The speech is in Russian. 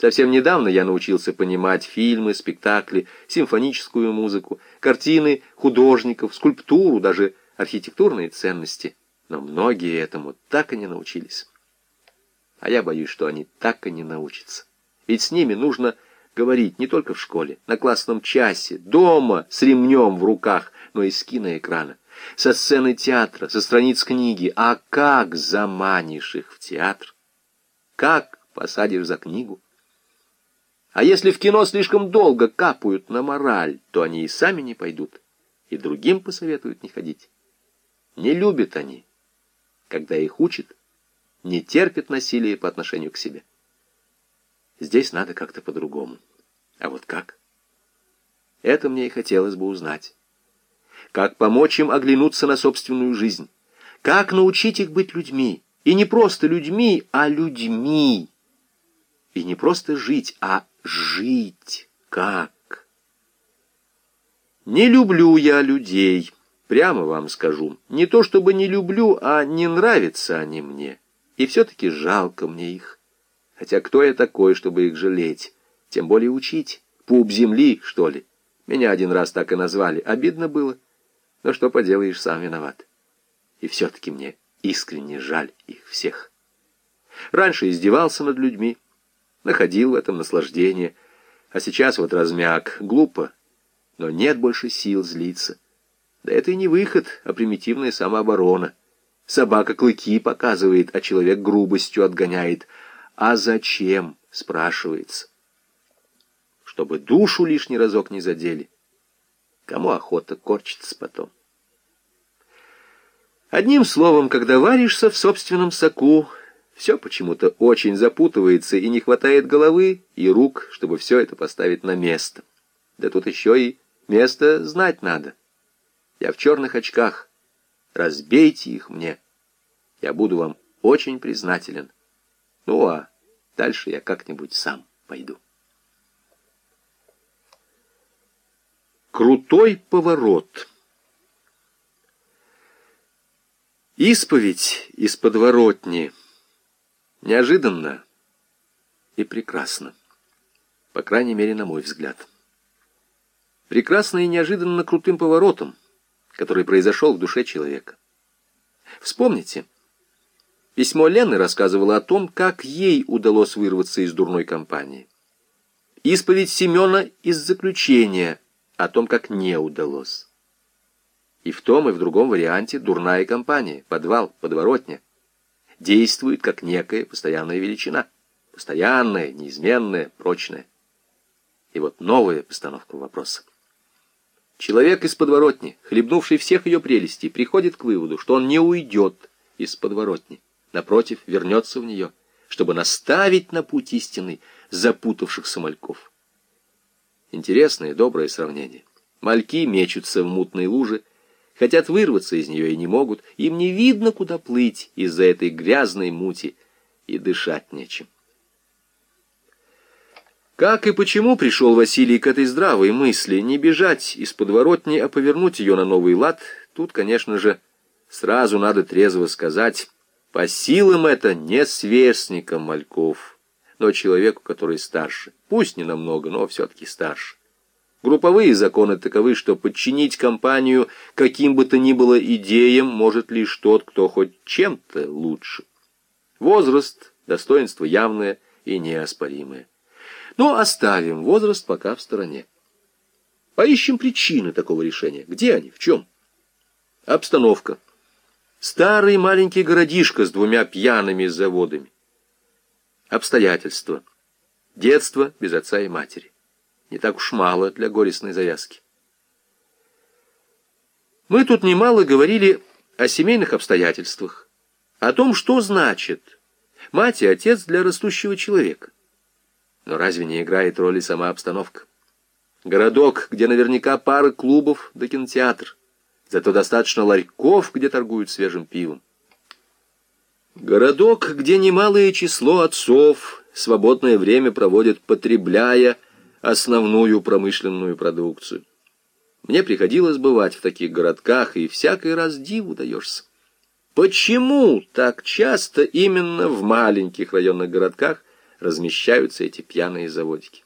Совсем недавно я научился понимать фильмы, спектакли, симфоническую музыку, картины художников, скульптуру, даже архитектурные ценности. Но многие этому так и не научились. А я боюсь, что они так и не научатся. Ведь с ними нужно говорить не только в школе, на классном часе, дома, с ремнем в руках, но и с киноэкрана, со сцены театра, со страниц книги. А как заманишь их в театр? Как посадишь за книгу? А если в кино слишком долго капают на мораль, то они и сами не пойдут, и другим посоветуют не ходить. Не любят они, когда их учат, не терпят насилия по отношению к себе. Здесь надо как-то по-другому. А вот как? Это мне и хотелось бы узнать. Как помочь им оглянуться на собственную жизнь? Как научить их быть людьми? И не просто людьми, а людьми. И не просто жить, а жить как? Не люблю я людей, прямо вам скажу. Не то чтобы не люблю, а не нравятся они мне. И все-таки жалко мне их. Хотя кто я такой, чтобы их жалеть? Тем более учить. Пуп земли, что ли? Меня один раз так и назвали. Обидно было. Но что поделаешь, сам виноват. И все-таки мне искренне жаль их всех. Раньше издевался над людьми, находил в этом наслаждение, а сейчас вот размяк, глупо, но нет больше сил злиться. Да это и не выход, а примитивная самооборона. Собака клыки показывает, а человек грубостью отгоняет. А зачем, спрашивается? Чтобы душу лишний разок не задели. Кому охота корчиться потом? Одним словом, когда варишься в собственном соку, все почему-то очень запутывается, и не хватает головы и рук, чтобы все это поставить на место. Да тут еще и место знать надо. Я в черных очках. Разбейте их мне. Я буду вам очень признателен. Ну, а дальше я как-нибудь сам пойду. Крутой поворот. Исповедь из подворотни — Неожиданно и прекрасно. По крайней мере, на мой взгляд. Прекрасно и неожиданно крутым поворотом, который произошел в душе человека. Вспомните, письмо Лены рассказывало о том, как ей удалось вырваться из дурной компании. Исповедь Семена из заключения о том, как не удалось. И в том, и в другом варианте дурная компания, подвал, подворотня – действует как некая постоянная величина. Постоянная, неизменная, прочная. И вот новая постановка вопроса. Человек из подворотни, хлебнувший всех ее прелестей, приходит к выводу, что он не уйдет из подворотни. Напротив, вернется в нее, чтобы наставить на путь истинный запутавшихся мальков. Интересное, доброе сравнение. Мальки мечутся в мутной луже, хотят вырваться из нее и не могут, им не видно, куда плыть из-за этой грязной мути, и дышать нечем. Как и почему пришел Василий к этой здравой мысли, не бежать из подворотни, а повернуть ее на новый лад, тут, конечно же, сразу надо трезво сказать, по силам это не сверстникам мальков, но человеку, который старше, пусть не намного, но все-таки старше. Групповые законы таковы, что подчинить компанию каким бы то ни было идеям может лишь тот, кто хоть чем-то лучше. Возраст, достоинство явное и неоспоримое. Но оставим возраст пока в стороне. Поищем причины такого решения. Где они? В чем? Обстановка. Старый маленький городишко с двумя пьяными заводами. Обстоятельства. Детство без отца и матери не так уж мало для горестной завязки. Мы тут немало говорили о семейных обстоятельствах, о том, что значит мать и отец для растущего человека. Но разве не играет роли сама обстановка? Городок, где наверняка пара клубов да кинотеатр, зато достаточно ларьков, где торгуют свежим пивом. Городок, где немалое число отцов свободное время проводят, потребляя основную промышленную продукцию. Мне приходилось бывать в таких городках, и всякий раз диву даешься. Почему так часто именно в маленьких районных городках размещаются эти пьяные заводики.